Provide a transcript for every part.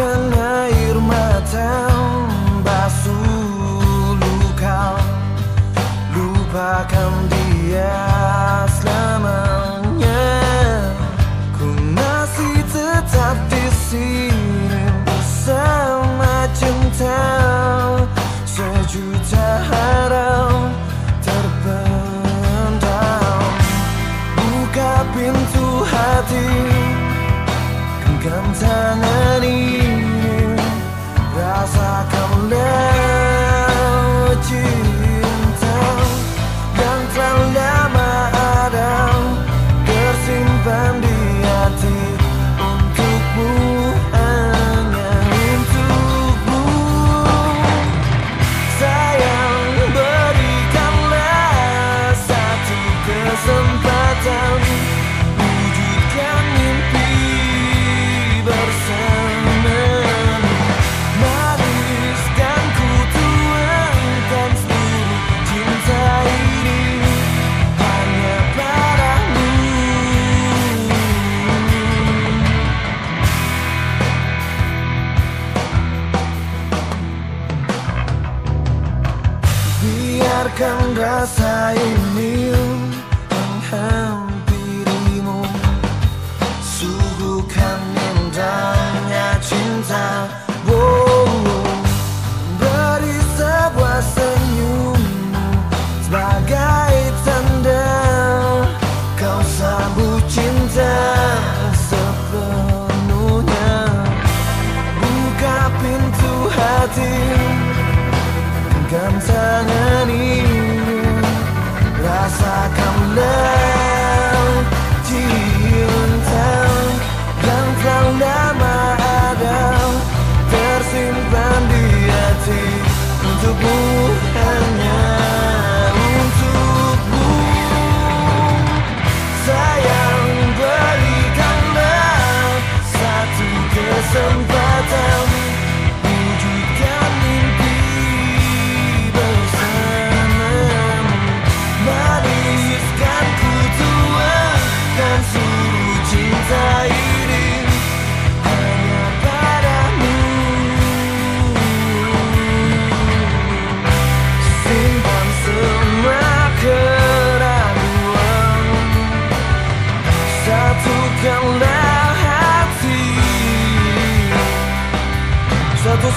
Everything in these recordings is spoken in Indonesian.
Tetesan air mata basuh luka. Lupakan dia selamanya. Ku masih tetap di sini bersama cinta. Sejuta harap terpendam. Buka pintu hati Genggam tangan Biarkan rasa ini menghampirimu. Suguhkan indahnya cinta. Wow. Beri sebuah senyummu Sebagai tanda Kau sambut cinta sepenuhnya. Buka pintu hati Genggam tangan some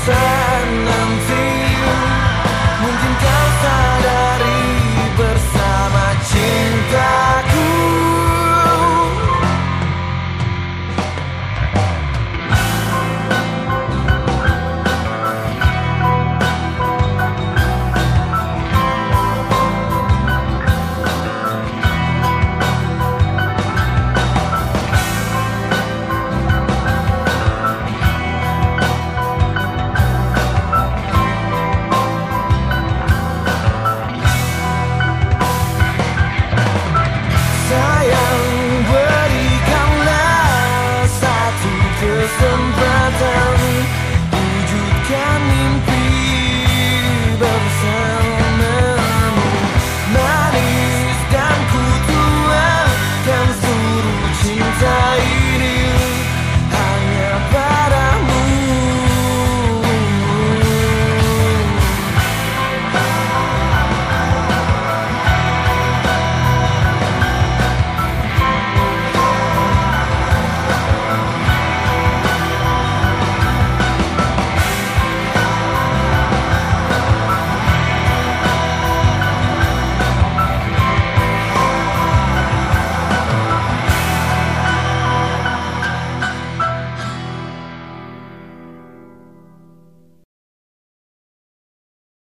sand. completely